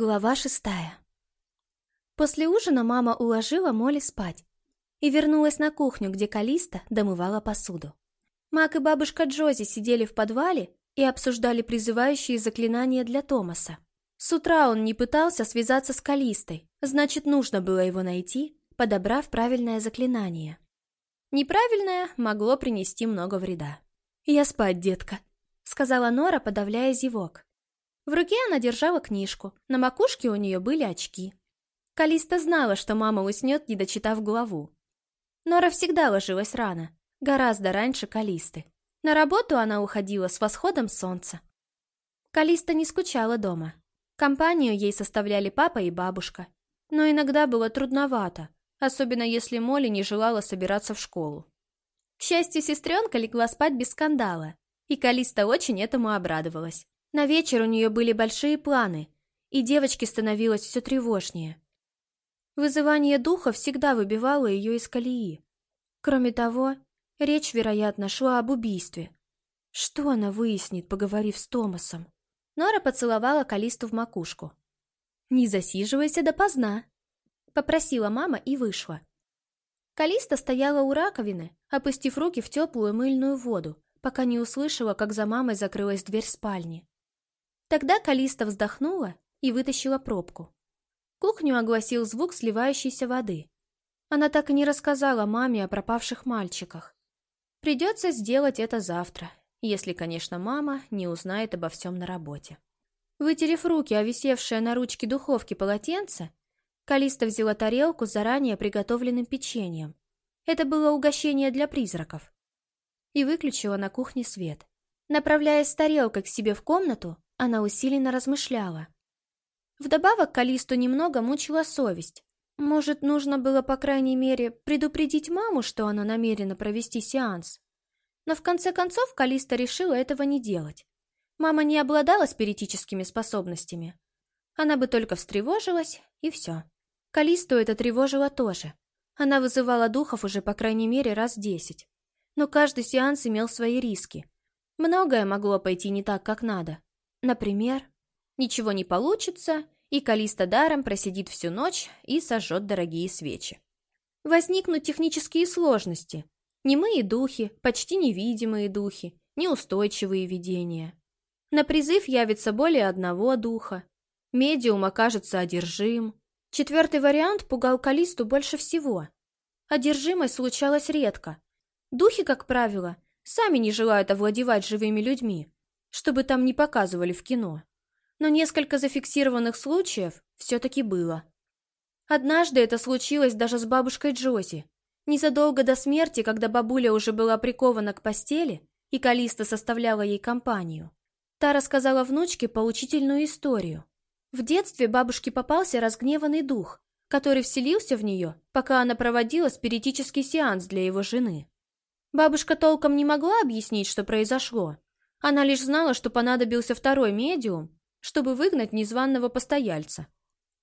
Глава шестая После ужина мама уложила Молли спать и вернулась на кухню, где Калиста домывала посуду. Мак и бабушка Джози сидели в подвале и обсуждали призывающие заклинания для Томаса. С утра он не пытался связаться с Калистой, значит, нужно было его найти, подобрав правильное заклинание. Неправильное могло принести много вреда. «Я спать, детка», — сказала Нора, подавляя зевок. В руке она держала книжку, на макушке у нее были очки. Калиста знала, что мама уснет, не дочитав главу. Нора всегда ложилась рано, гораздо раньше Калисты. На работу она уходила с восходом солнца. Калиста не скучала дома. Компанию ей составляли папа и бабушка. Но иногда было трудновато, особенно если Молли не желала собираться в школу. К счастью, сестренка легла спать без скандала, и Калиста очень этому обрадовалась. На вечер у нее были большие планы, и девочке становилось все тревожнее. Вызывание духа всегда выбивало ее из колеи. Кроме того, речь, вероятно, шла об убийстве. Что она выяснит, поговорив с Томасом? Нора поцеловала Калисту в макушку. «Не засиживайся допоздна», — попросила мама и вышла. Калиста стояла у раковины, опустив руки в теплую мыльную воду, пока не услышала, как за мамой закрылась дверь спальни. Тогда Калиста вздохнула и вытащила пробку. Кухню огласил звук сливающейся воды. Она так и не рассказала маме о пропавших мальчиках. Придется сделать это завтра, если, конечно, мама не узнает обо всем на работе. Вытерев руки о висевшее на ручке духовки полотенце, Калиста взяла тарелку с заранее приготовленным печеньем. Это было угощение для призраков. И выключила на кухне свет. Направляясь с тарелкой к себе в комнату, она усиленно размышляла. Вдобавок Калисту немного мучила совесть. Может, нужно было, по крайней мере, предупредить маму, что она намерена провести сеанс. Но в конце концов Калиста решила этого не делать. Мама не обладала спиритическими способностями. Она бы только встревожилась, и все. Калисту это тревожило тоже. Она вызывала духов уже по крайней мере раз десять. Но каждый сеанс имел свои риски. Многое могло пойти не так, как надо. Например, ничего не получится, и Калиста даром просидит всю ночь и сожжет дорогие свечи. Возникнут технические сложности. Немые духи, почти невидимые духи, неустойчивые видения. На призыв явится более одного духа. Медиум окажется одержим. Четвертый вариант пугал Калисту больше всего. Одержимость случалась редко. Духи, как правило, сами не желают овладевать живыми людьми, чтобы там не показывали в кино. Но несколько зафиксированных случаев все-таки было. Однажды это случилось даже с бабушкой Джози. Незадолго до смерти, когда бабуля уже была прикована к постели, и Калиста составляла ей компанию. Та рассказала внучке поучительную историю. В детстве бабушке попался разгневанный дух, который вселился в нее, пока она проводила спиритический сеанс для его жены. Бабушка толком не могла объяснить, что произошло, она лишь знала, что понадобился второй медиум, чтобы выгнать незваного постояльца.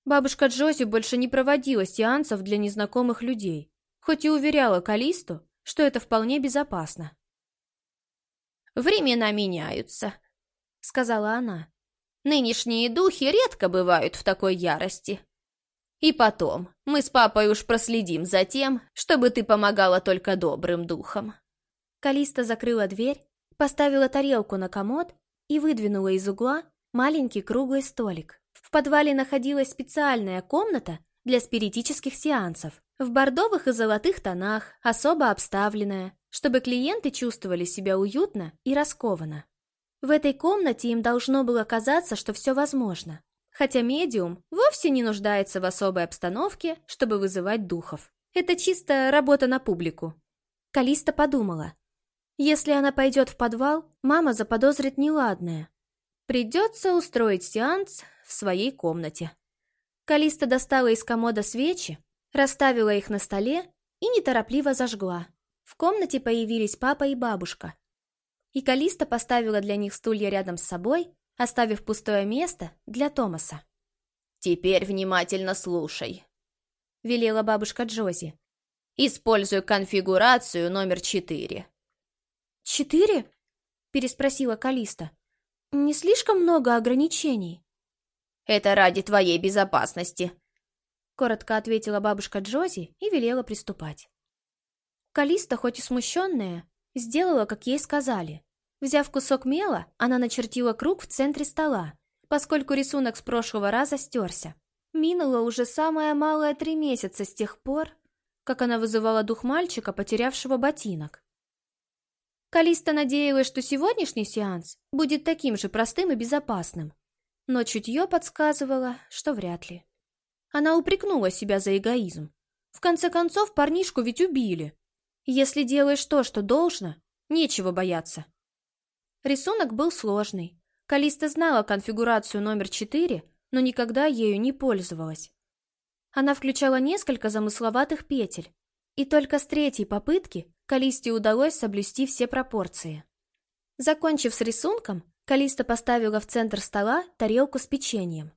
Бабушка Джози больше не проводила сеансов для незнакомых людей, хоть и уверяла Калисту, что это вполне безопасно. «Времена меняются», — сказала она. «Нынешние духи редко бывают в такой ярости. И потом, мы с папой уж проследим за тем, чтобы ты помогала только добрым духам». Калиста закрыла дверь Поставила тарелку на комод и выдвинула из угла маленький круглый столик. В подвале находилась специальная комната для спиритических сеансов. В бордовых и золотых тонах, особо обставленная, чтобы клиенты чувствовали себя уютно и раскованно. В этой комнате им должно было казаться, что все возможно. Хотя медиум вовсе не нуждается в особой обстановке, чтобы вызывать духов. Это чисто работа на публику. Калиста подумала, если она пойдет в подвал, мама заподозрит неладное. Придется устроить сеанс в своей комнате. Калиста достала из комода свечи, расставила их на столе и неторопливо зажгла. В комнате появились папа и бабушка. И Калиста поставила для них стулья рядом с собой, оставив пустое место для Томаса. «Теперь внимательно слушай», — велела бабушка Джози. «Используй конфигурацию номер четыре. «Четыре?» — переспросила Калиста. «Не слишком много ограничений?» Это ради твоей безопасности», — коротко ответила бабушка Джози и велела приступать. Калиста, хоть и смущенная, сделала, как ей сказали. Взяв кусок мела, она начертила круг в центре стола, поскольку рисунок с прошлого раза стерся. Минуло уже самое малое три месяца с тех пор, как она вызывала дух мальчика, потерявшего ботинок. Калиста надеялась, что сегодняшний сеанс будет таким же простым и безопасным, но чутье подсказывало, что вряд ли. Она упрекнула себя за эгоизм. В конце концов, парнишку ведь убили. Если делаешь то, что должно, нечего бояться. Рисунок был сложный. Калиста знала конфигурацию номер 4, но никогда ею не пользовалась. Она включала несколько замысловатых петель, и только с третьей попытки Калисте удалось соблюсти все пропорции. Закончив с рисунком, Калиста поставила в центр стола тарелку с печеньем.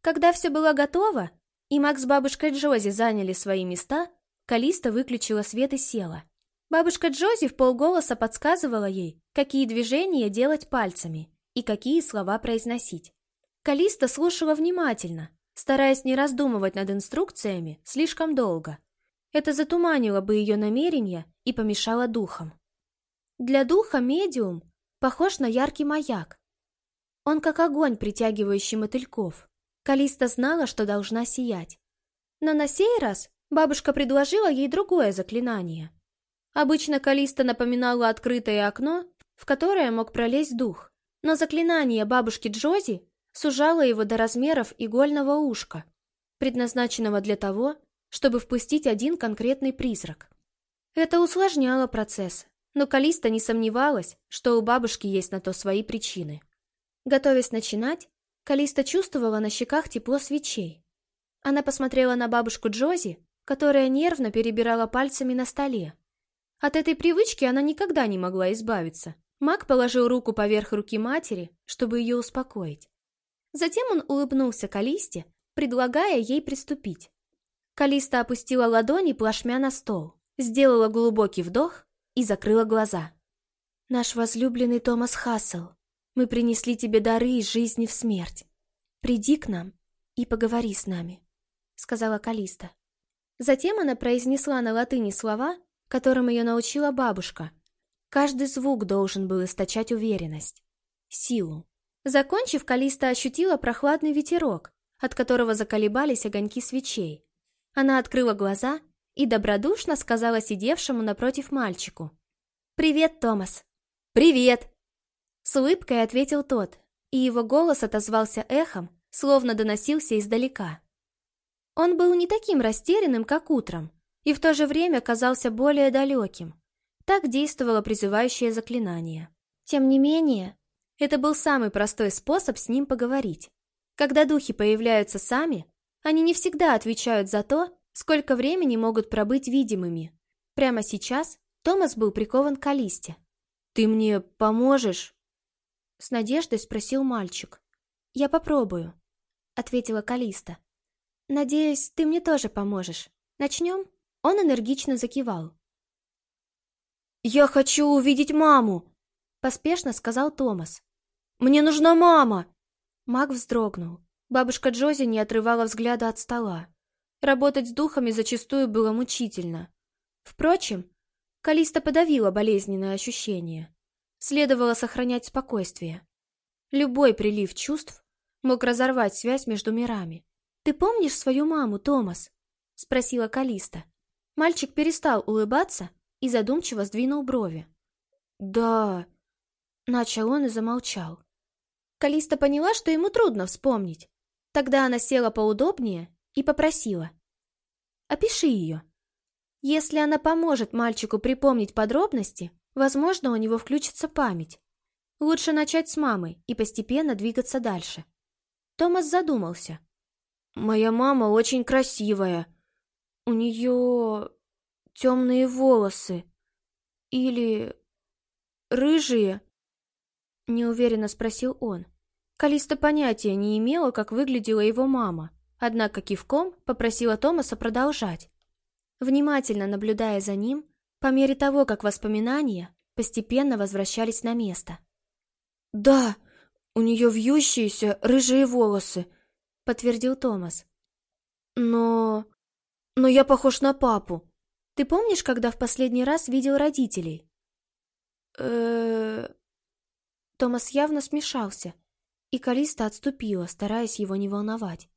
Когда все было готово, и Макс с бабушкой Джози заняли свои места, Калиста выключила свет и села. Бабушка Джози в полголоса подсказывала ей, какие движения делать пальцами и какие слова произносить. Калиста слушала внимательно, стараясь не раздумывать над инструкциями слишком долго. Это затуманило бы ее намерения и помешало духам. Для духа медиум похож на яркий маяк. Он как огонь, притягивающий мотыльков. Калиста знала, что должна сиять. Но на сей раз бабушка предложила ей другое заклинание. Обычно Калиста напоминала открытое окно, в которое мог пролезть дух. Но заклинание бабушки Джози сужала его до размеров игольного ушка, предназначенного для того, чтобы впустить один конкретный призрак. Это усложняло процесс, но Калиста не сомневалась, что у бабушки есть на то свои причины. Готовясь начинать, Калиста чувствовала на щеках тепло свечей. Она посмотрела на бабушку Джози, которая нервно перебирала пальцами на столе. От этой привычки она никогда не могла избавиться. Мак положил руку поверх руки матери, чтобы ее успокоить. Затем он улыбнулся Калисте, предлагая ей приступить. Калиста опустила ладони плашмя на стол, сделала глубокий вдох и закрыла глаза. «Наш возлюбленный Томас Хассел, мы принесли тебе дары из жизни в смерть. Приди к нам и поговори с нами», — сказала Калиста. Затем она произнесла на латыни слова, которым ее научила бабушка. Каждый звук должен был источать уверенность, силу. Закончив, Калиста ощутила прохладный ветерок, от которого заколебались огоньки свечей. Она открыла глаза и добродушно сказала сидевшему напротив мальчику. «Привет, Томас!» «Привет!» С улыбкой ответил тот, и его голос отозвался эхом, словно доносился издалека. Он был не таким растерянным, как утром, и в то же время казался более далеким. Так действовало призывающее заклинание. Тем не менее, это был самый простой способ с ним поговорить. Когда духи появляются сами, они не всегда отвечают за то, сколько времени могут пробыть видимыми. Прямо сейчас Томас был прикован к Алисте. «Ты мне поможешь?» С надеждой спросил мальчик. «Я попробую», — ответила Калиста. «Надеюсь, ты мне тоже поможешь. Начнем?» Он энергично закивал. «Я хочу увидеть маму!» Поспешно сказал Томас. «Мне нужна мама!» Маг вздрогнул. Бабушка Джози не отрывала взгляда от стола. Работать с духами зачастую было мучительно. Впрочем, Калиста подавила болезненное ощущение. Следовало сохранять спокойствие. Любой прилив чувств мог разорвать связь между мирами. «Ты помнишь свою маму, Томас?» — спросила Калиста. Мальчик перестал улыбаться и задумчиво сдвинул брови. «Да...» Начал он и замолчал. Калиста поняла, что ему трудно вспомнить. Тогда она села поудобнее и попросила. «Опиши ее». Если она поможет мальчику припомнить подробности, возможно, у него включится память. Лучше начать с мамы и постепенно двигаться дальше. Томас задумался. «Моя мама очень красивая. У нее темные волосы. Или рыжие. Неуверенно спросил он. Калиста понятия не имела, как выглядела его мама, однако кивком попросила Томаса продолжать. Внимательно наблюдая за ним, по мере того, как воспоминания постепенно возвращались на место. «Да, У нее вьющиеся рыжие волосы, подтвердил Томас. Но... но я похож на папу. Ты помнишь, когда в последний раз видел родителей? э Томас явно смешался, и Калиста отступила, стараясь его не волновать.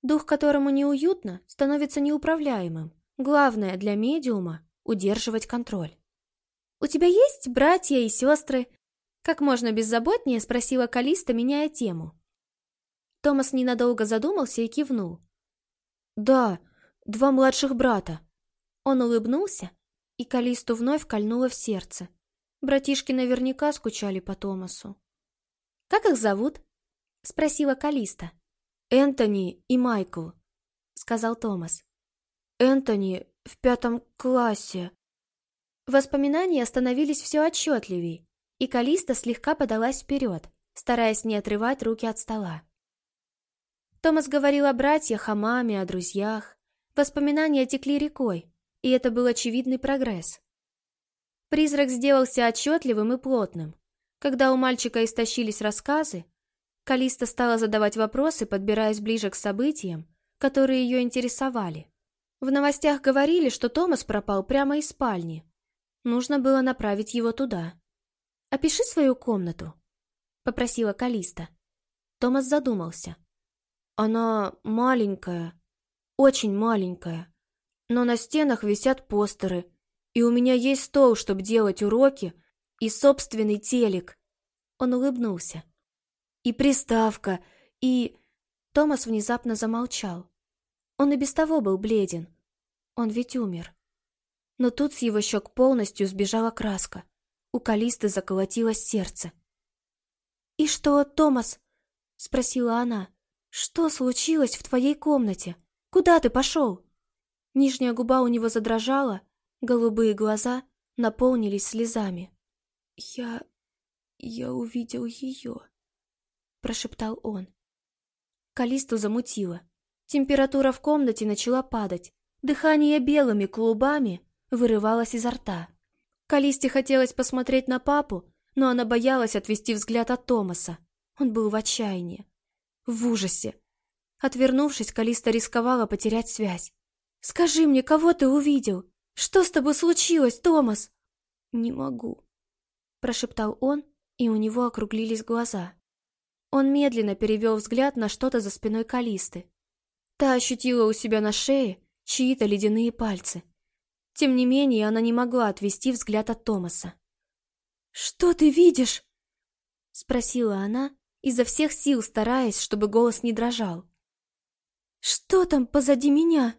Дух, которому неуютно, становится неуправляемым. Главное для медиума — удерживать контроль. «У тебя есть братья и сестры?» Как можно беззаботнее спросила Калиста, меняя тему. Томас ненадолго задумался и кивнул. «Да, два младших брата». Он улыбнулся, и Калисту вновь кольнуло в сердце. Братишки наверняка скучали по Томасу. «Как их зовут?» — спросила Калиста. «Энтони и Майкл», — сказал Томас. «Энтони в пятом классе». Воспоминания становились все отчетливей, и Калиста слегка подалась вперед, стараясь не отрывать руки от стола. Томас говорил о братьях, о маме, о друзьях. Воспоминания текли рекой, и это был очевидный прогресс. Призрак сделался отчетливым и плотным. Когда у мальчика истощились рассказы, Калиста стала задавать вопросы, подбираясь ближе к событиям, которые ее интересовали. В новостях говорили, что Томас пропал прямо из спальни. Нужно было направить его туда. «Опиши свою комнату», — попросила Калиста. Томас задумался. «Она маленькая, очень маленькая, но на стенах висят постеры, и у меня есть стол, чтобы делать уроки, и собственный телек. Он улыбнулся. И приставка, и... Томас внезапно замолчал. Он и без того был бледен. Он ведь умер. Но тут с его щек полностью сбежала краска. У Калисты заколотилось сердце. «И что, Томас?» — спросила она. «Что случилось в твоей комнате? Куда ты пошел?» Нижняя губа у него задрожала, Голубые глаза наполнились слезами. «Я... я увидел ее», — прошептал он. Калисту замутило. Температура в комнате начала падать. Дыхание белыми клубами вырывалось изо рта. Калисте хотелось посмотреть на папу, но она боялась отвести взгляд от Томаса. Он был в отчаянии, в ужасе. Отвернувшись, Калиста рисковала потерять связь. «Скажи мне, кого ты увидел?» Что с тобой случилось, Томас?» «Не могу», — прошептал он, и у него округлились глаза. Он медленно перевел взгляд на что-то за спиной Калисты. Та ощутила у себя на шее чьи-то ледяные пальцы. Тем не менее, она не могла отвести взгляд от Томаса. «Что ты видишь?» — спросила она, изо всех сил стараясь, чтобы голос не дрожал. «Что там позади меня?»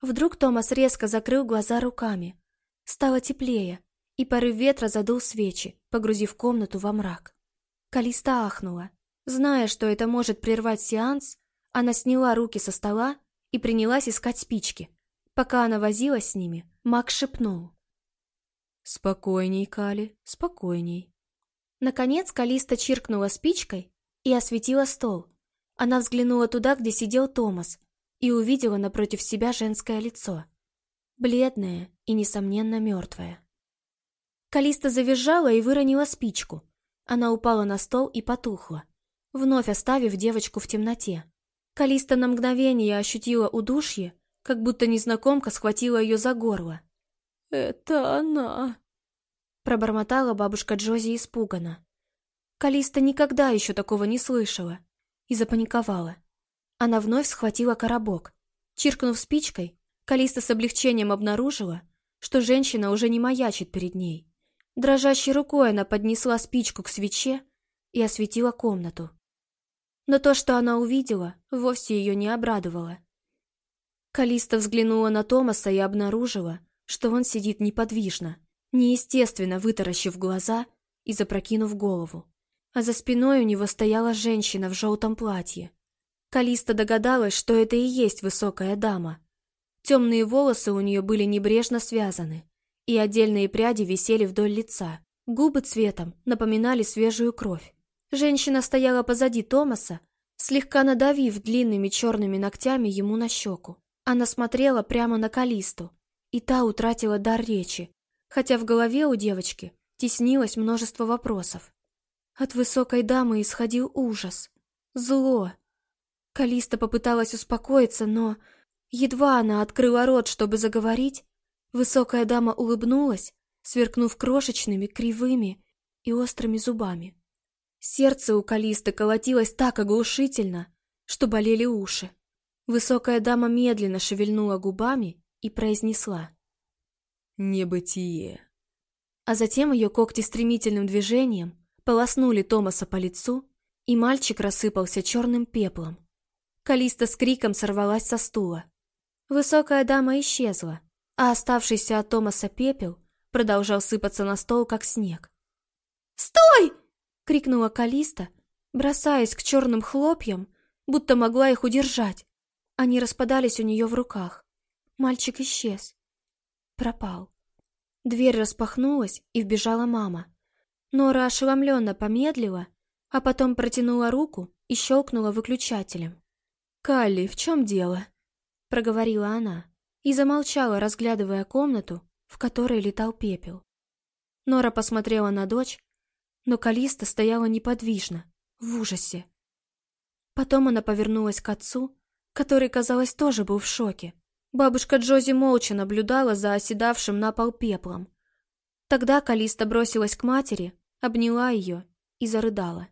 Вдруг Томас резко закрыл глаза руками. Стало теплее, и порыв ветра задул свечи, погрузив комнату во мрак. Калиста ахнула. Зная, что это может прервать сеанс, она сняла руки со стола и принялась искать спички. Пока она возилась с ними, Мак шепнул. «Спокойней, Кали, спокойней». Наконец Калиста чиркнула спичкой и осветила стол. Она взглянула туда, где сидел Томас, и увидела напротив себя женское лицо. Бледное и, несомненно, мертвое. Калиста завизжала и выронила спичку. Она упала на стол и потухла, вновь оставив девочку в темноте. Калиста на мгновение ощутила удушье, как будто незнакомка схватила ее за горло. «Это она!» Пробормотала бабушка Джози испуганно. Калиста никогда еще такого не слышала и запаниковала. Она вновь схватила коробок. Чиркнув спичкой, Калиста с облегчением обнаружила, что женщина уже не маячит перед ней. Дрожащей рукой она поднесла спичку к свече и осветила комнату. Но то, что она увидела, вовсе ее не обрадовало. Калиста взглянула на Томаса и обнаружила, что он сидит неподвижно, неестественно вытаращив глаза и запрокинув голову. А за спиной у него стояла женщина в желтом платье. Калиста догадалась, что это и есть высокая дама. Темные волосы у нее были небрежно связаны, и отдельные пряди висели вдоль лица. Губы цветом напоминали свежую кровь. Женщина стояла позади Томаса, слегка надавив длинными черными ногтями ему на щеку. Она смотрела прямо на Калисту, и та утратила дар речи, хотя в голове у девочки теснилось множество вопросов. От высокой дамы исходил ужас, зло. Калиста попыталась успокоиться, но... Едва она открыла рот, чтобы заговорить, высокая дама улыбнулась, сверкнув крошечными, кривыми и острыми зубами. Сердце у Калисты колотилось так оглушительно, что болели уши. Высокая дама медленно шевельнула губами и произнесла «Небытие». А затем ее когти стремительным движением полоснули Томаса по лицу, и мальчик рассыпался черным пеплом. Калиста с криком сорвалась со стула. Высокая дама исчезла, а оставшийся от Томаса пепел продолжал сыпаться на стол, как снег. «Стой!» — крикнула Калиста, бросаясь к черным хлопьям, будто могла их удержать. Они распадались у нее в руках. Мальчик исчез. Пропал. Дверь распахнулась, и вбежала мама. Нора ошеломленно помедлила, а потом протянула руку и щелкнула выключателем. «Калли, в чем дело?» — проговорила она и замолчала, разглядывая комнату, в которой летал пепел. Нора посмотрела на дочь, но Калиста стояла неподвижно, в ужасе. Потом она повернулась к отцу, который, казалось, тоже был в шоке. Бабушка Джози молча наблюдала за оседавшим на пол пеплом. Тогда Калиста бросилась к матери, обняла ее и зарыдала.